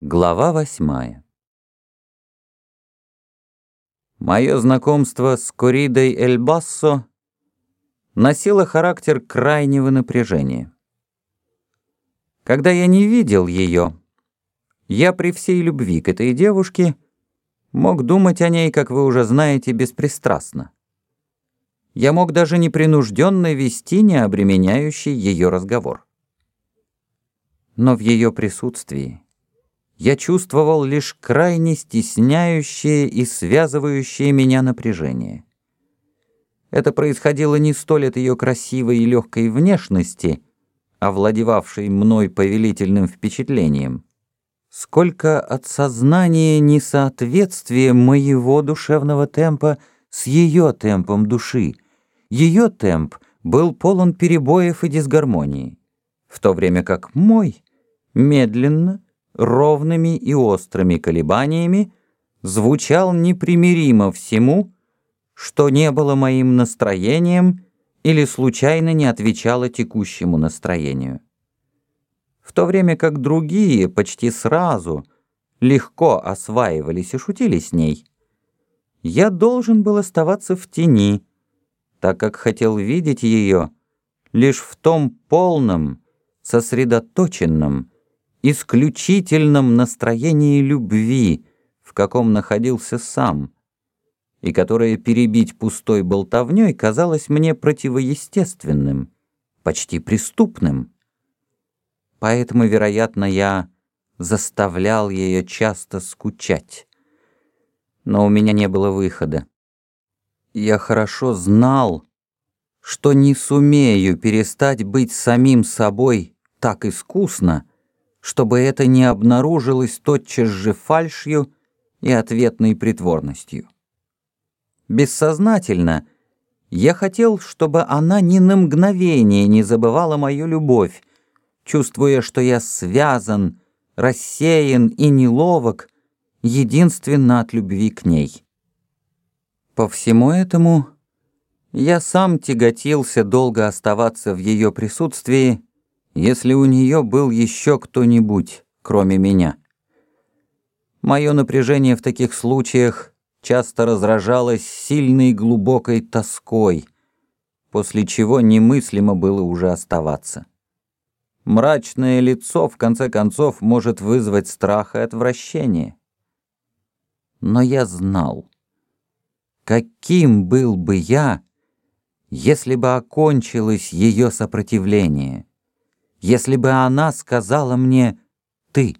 Глава восьмая Мое знакомство с Коридой Эльбассо носило характер крайнего напряжения. Когда я не видел ее, я при всей любви к этой девушке мог думать о ней, как вы уже знаете, беспристрастно. Я мог даже непринужденно вести необременяющий ее разговор. Но в ее присутствии я чувствовал лишь крайне стесняющее и связывающее меня напряжение. Это происходило не столь от ее красивой и легкой внешности, овладевавшей мной повелительным впечатлением, сколько от сознания несоответствия моего душевного темпа с ее темпом души. Ее темп был полон перебоев и дисгармонии, в то время как мой медленно, ровными и острыми колебаниями звучал непримиримо всему, что не было моим настроением или случайно не отвечало текущему настроению. В то время как другие почти сразу легко осваивались и шутили с ней, я должен был оставаться в тени, так как хотел видеть ее лишь в том полном, сосредоточенном, исключительном настроении любви, в каком находился сам, и которое перебить пустой болтовней казалось мне противоестественным, почти преступным. Поэтому, вероятно, я заставлял ее часто скучать. Но у меня не было выхода. Я хорошо знал, что не сумею перестать быть самим собой так искусно, чтобы это не обнаружилось тотчас же фальшью и ответной притворностью. Бессознательно я хотел, чтобы она ни на мгновение не забывала мою любовь, чувствуя, что я связан, рассеян и неловок единственно от любви к ней. По всему этому я сам тяготился долго оставаться в ее присутствии, если у нее был еще кто-нибудь, кроме меня. Мое напряжение в таких случаях часто разражалось сильной глубокой тоской, после чего немыслимо было уже оставаться. Мрачное лицо, в конце концов, может вызвать страх и отвращение. Но я знал, каким был бы я, если бы окончилось ее сопротивление — если бы она сказала мне «ты».